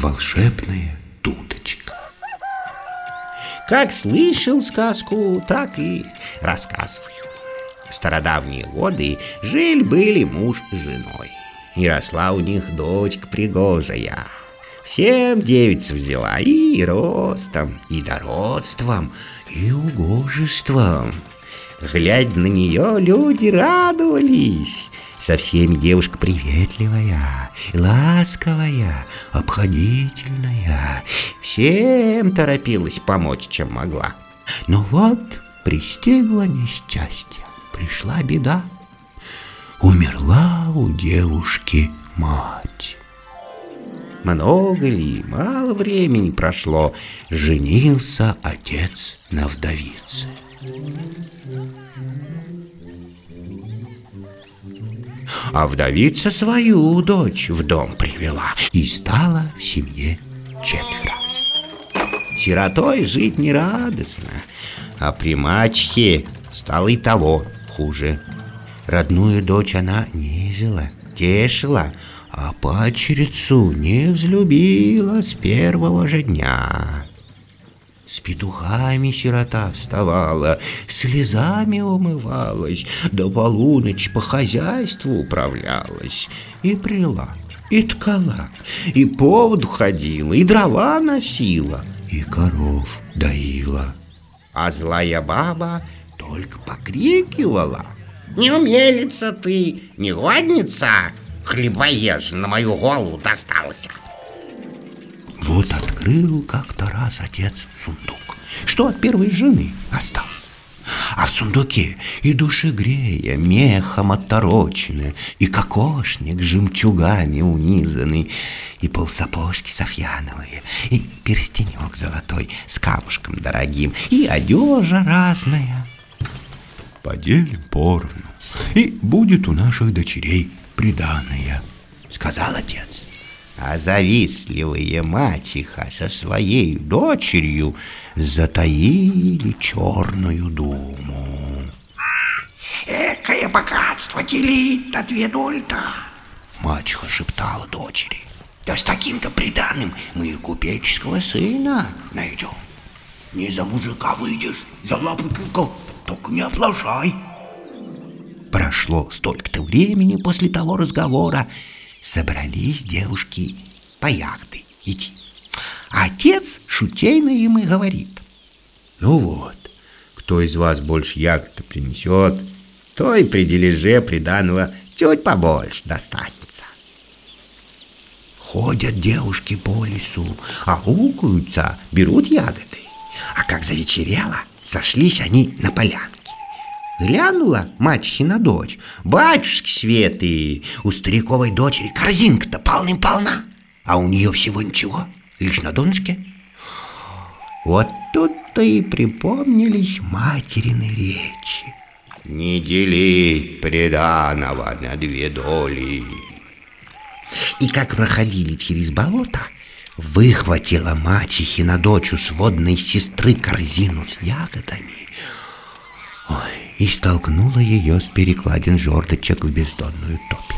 волшебная дудочка. Как слышал сказку, так и рассказываю. В стародавние годы жили-были муж с женой. И росла у них дочка пригожая. Всем девица взяла и ростом, и дородством, и угожеством. Глядя на нее, люди радовались. Со всеми девушка приветливая, ласковая, обходительная. Всем торопилась помочь, чем могла. Но вот пристигло несчастье, пришла беда. Умерла у девушки мать. Много ли, мало времени прошло, женился отец на вдовице. А вдовица свою дочь в дом привела и стала в семье четверо. Сиротой жить нерадостно, а при мачехе стало и того хуже. Родную дочь она нежила, тешила, а падчерицу не взлюбила с первого же дня. С петухами сирота вставала, слезами умывалась, до полуночи по хозяйству управлялась и прила, и ткала, и поводу ходила, и дрова носила, и коров доила. А злая баба только покрикивала. «Не умелица ты, негодница! Хлебоеж на мою голову достался!» Вот открыл как-то раз отец сундук, что от первой жены осталось. А в сундуке и душегрея мехом отторочены, и кокошник жемчугами унизанный, и полсапожки софьяновые, и перстенек золотой с камушком дорогим, и одежа разная. Поделим поровну, и будет у наших дочерей приданное, сказал отец. А завистливые мачеха со своей дочерью затаили черную думу. Экое богатство делить дольта. Мачеха шептала дочери. Да с таким-то приданным мы и купеческого сына найдем. Не за мужика выйдешь, за лапу только, только не оплошай. Прошло столько-то времени после того разговора, собрались девушки по ягоды идти. А отец шутейно им и говорит. Ну вот, кто из вас больше ягод принесет, то и при дележе приданного чуть побольше достанется. Ходят девушки по лесу, аукаются, берут ягоды. А как завечерело, сошлись они на полянке. Глянула мачехина дочь. Батюшки Светы, у стариковой дочери корзинка-то полным-полна. А у нее всего ничего, лишь на донышке. Вот тут-то и припомнились материны речи. Не дели преданного на две доли. И как проходили через болото, выхватила мачехина дочь у сводной сестры корзину с ягодами. Ой, и столкнула ее с перекладин жердочек в бездонную топь.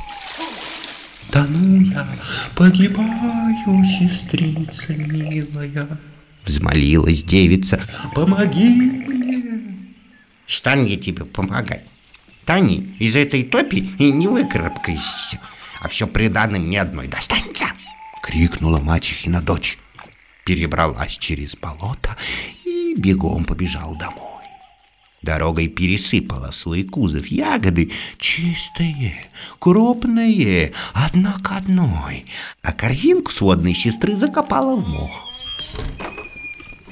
«Тону я, погибаю, сестрица милая!» Взмолилась девица. «Помоги мне!» Стану я тебе помогать. Тани, из этой топи и не выкарабкаешься, а все приданным ни одной достанется!» Крикнула мачехина дочь. Перебралась через болото и бегом побежал домой. Дорогой пересыпала в свой кузов ягоды чистые, крупные, одна к одной, а корзинку сводной сестры закопала в мох.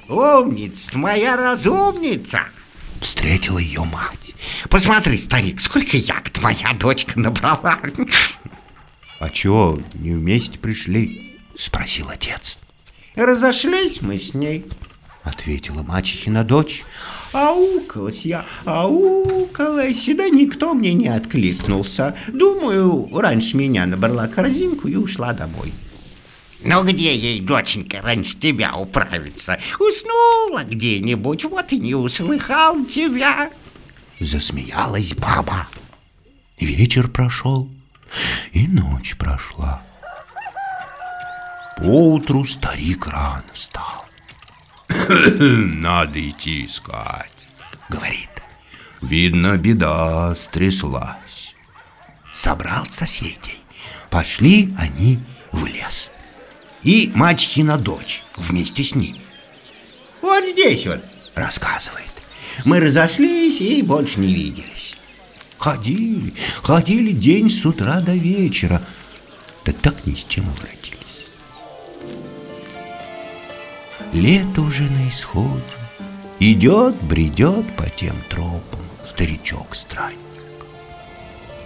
«Умница, моя разумница!» Встретила ее мать. «Посмотри, старик, сколько ягод моя дочка набрала!» «А чего, не вместе пришли?» Спросил отец. «Разошлись мы с ней», Ответила мачехина дочь. Аукалась я, аукалась, да никто мне не откликнулся. Думаю, раньше меня набрала корзинку и ушла домой. Ну где ей, доченька, раньше тебя управиться? Уснула где-нибудь, вот и не услыхал тебя. Засмеялась баба. Вечер прошел, и ночь прошла. Поутру старик рано встал. Надо идти искать. Говорит, Видно, беда стряслась. собрал соседей. Пошли они в лес. И мачехина дочь вместе с ними. Вот здесь вот, Рассказывает. мы разошлись и больше не виделись. Ходили, ходили день с утра до вечера. Да так ни с чем и вратились. Лето уже на исходе. Идет, бредет по тем тропам старичок-странник.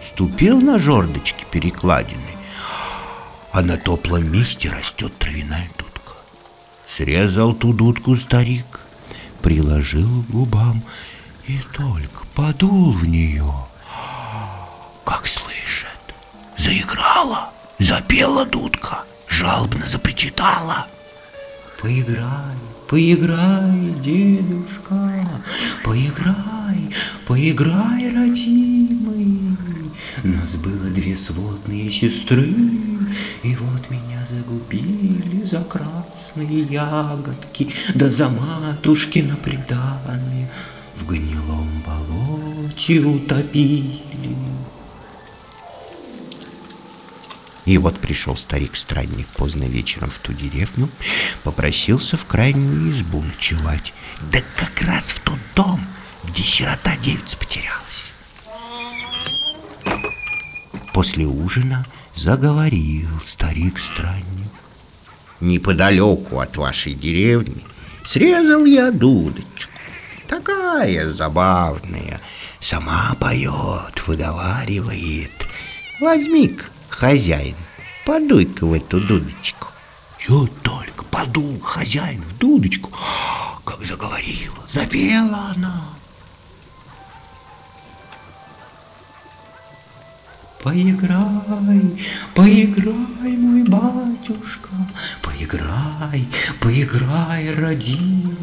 Ступил на жердочки перекладины, а на топлом месте растет травяная дудка. Срезал ту дудку старик, приложил к губам и только подул в нее, как слышит, заиграла, запела дудка, жалобно запричитала. Поиграй, поиграй, дедушка, поиграй, поиграй, родимый. Нас было две сводные сестры, и вот меня загубили за красные ягодки, да за матушки на приданые в гнилом болоте утопили. И вот пришел старик-странник поздно вечером в ту деревню, попросился в крайнюю избу ночевать. Да как раз в тот дом, где сирота девица потерялась. После ужина заговорил старик-странник. Неподалеку от вашей деревни срезал я дудочку. Такая забавная. Сама поет, выговаривает. Возьми-ка, хозяин, подуй-ка в эту дудочку. Чуть только подул хозяин в дудочку, как заговорила, запела она. Поиграй, поиграй, мой батюшка, поиграй, поиграй, родимый.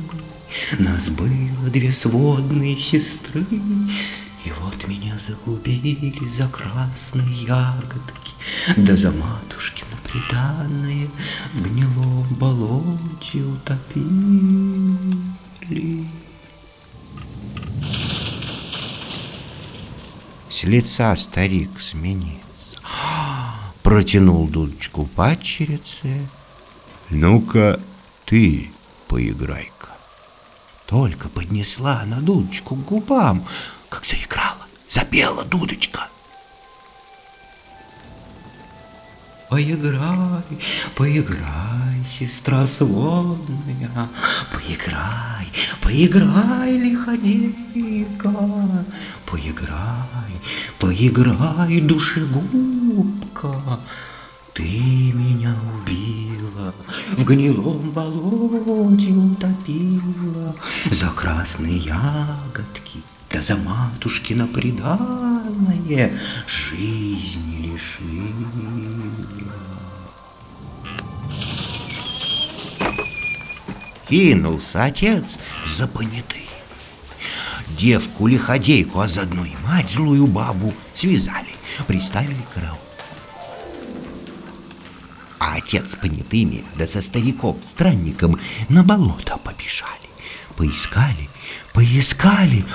Нас было две сводные сестры, и вот меня загубили за красные ягодки, да за матушки на приданные в гнилом болоте утопили. С лица старик сменился. Протянул дудочку падчерице. Ну-ка, ты поиграй-ка. Только поднесла она дудочку к губам, как заиграла, запела дудочка. Поиграй, поиграй, сестра сводная, Поиграй, поиграй, лиходейка, Поиграй, поиграй, душегубка, Ты меня убила, в гнилом болоте утопила, За красные ягодки, да за матушкино приданное Жизни лишила. Кинулся отец за понятой. Девку-лиходейку, а заодно и мать, злую бабу, связали, приставили к караул. А отец с понятыми, да со стариком-странником на болото побежали. Поискали, поискали,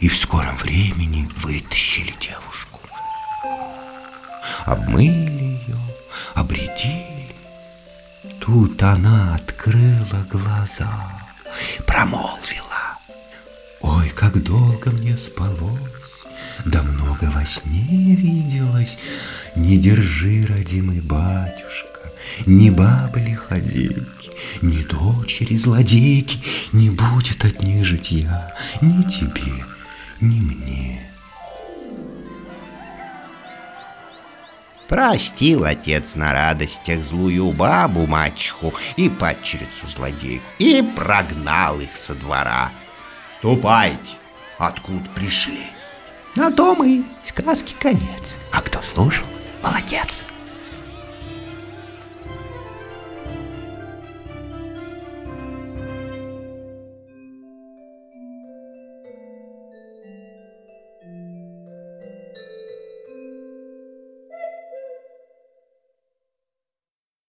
и в скором времени вытащили девушку. Обмыли ее, обредили. Тут она открыла глаза, промолвила. Ой, как долго мне спалось, да много во сне виделось. Не держи, родимый батюшка, ни бабы лиходейки, ни дочери злодейки, не будет от них житья ни тебе, ни мне. Простил отец на радостях злую бабу мачеху и падчерицу злодейку и прогнал их со двора. Ступайте, откуда пришли. На том и сказки конец. А кто слушал, молодец.